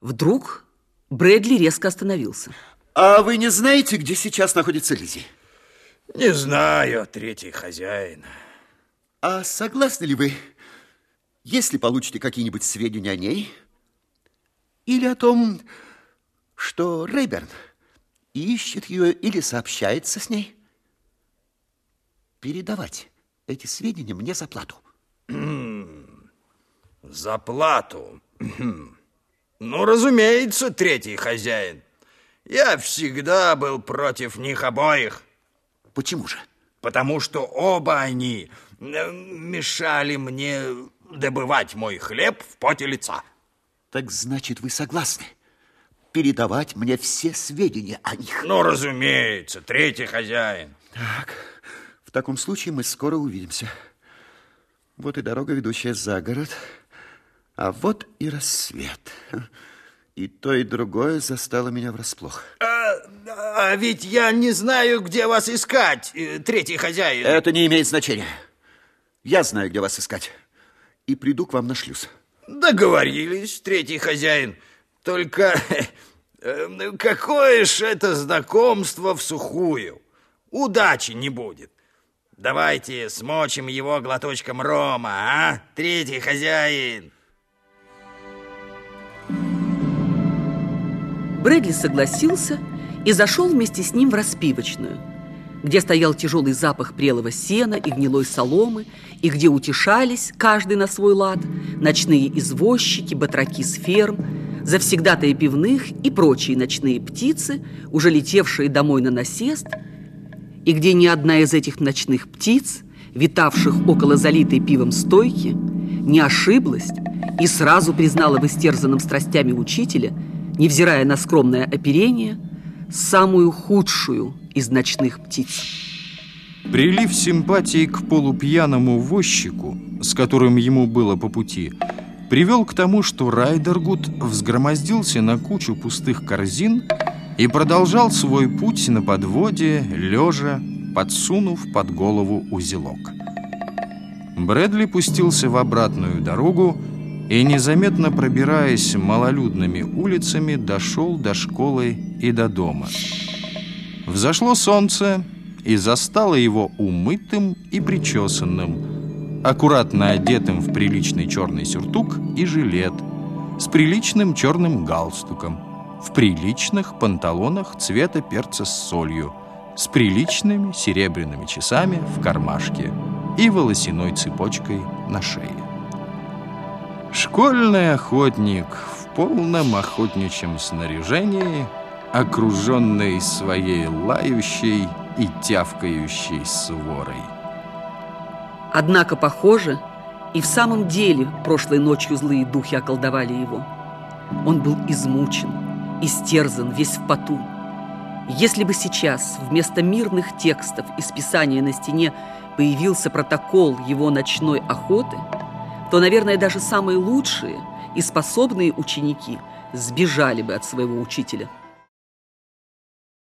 Вдруг Брэдли резко остановился. А вы не знаете, где сейчас находится Лизи? Не знаю, третий хозяин. А согласны ли вы, если получите какие-нибудь сведения о ней, или о том, что Рейберн ищет ее или сообщается с ней, передавать эти сведения мне за плату? За плату? Ну, разумеется, третий хозяин. Я всегда был против них обоих. Почему же? Потому что оба они э, мешали мне добывать мой хлеб в поте лица. Так значит, вы согласны передавать мне все сведения о них? Ну, разумеется, третий хозяин. Так, в таком случае мы скоро увидимся. Вот и дорога, ведущая за город. А вот и рассвет. И то, и другое застало меня врасплох. А, а ведь я не знаю, где вас искать, э, третий хозяин. Это не имеет значения. Я знаю, где вас искать. И приду к вам на шлюз. Договорились, третий хозяин. Только э, какое ж это знакомство в сухую. Удачи не будет. Давайте смочим его глоточком рома, а, третий хозяин. Брэдли согласился и зашел вместе с ним в распивочную, где стоял тяжелый запах прелого сена и гнилой соломы, и где утешались, каждый на свой лад, ночные извозчики, батраки с ферм, завсегдатые пивных и прочие ночные птицы, уже летевшие домой на насест, и где ни одна из этих ночных птиц, витавших около залитой пивом стойки, не ошиблась и сразу признала в истерзанном страстями учителя – невзирая на скромное оперение, самую худшую из ночных птиц. Прилив симпатии к полупьяному возчику, с которым ему было по пути, привел к тому, что Райдергуд взгромоздился на кучу пустых корзин и продолжал свой путь на подводе, лежа, подсунув под голову узелок. Брэдли пустился в обратную дорогу, и, незаметно пробираясь малолюдными улицами, дошел до школы и до дома. Взошло солнце и застало его умытым и причесанным, аккуратно одетым в приличный черный сюртук и жилет, с приличным черным галстуком, в приличных панталонах цвета перца с солью, с приличными серебряными часами в кармашке и волосяной цепочкой на шее. Школьный охотник в полном охотничьем снаряжении, окруженный своей лающей и тявкающей сворой. Однако, похоже, и в самом деле прошлой ночью злые духи околдовали его. Он был измучен, истерзан, весь в поту. Если бы сейчас вместо мирных текстов из писания на стене появился протокол его ночной охоты – то, наверное, даже самые лучшие и способные ученики сбежали бы от своего учителя –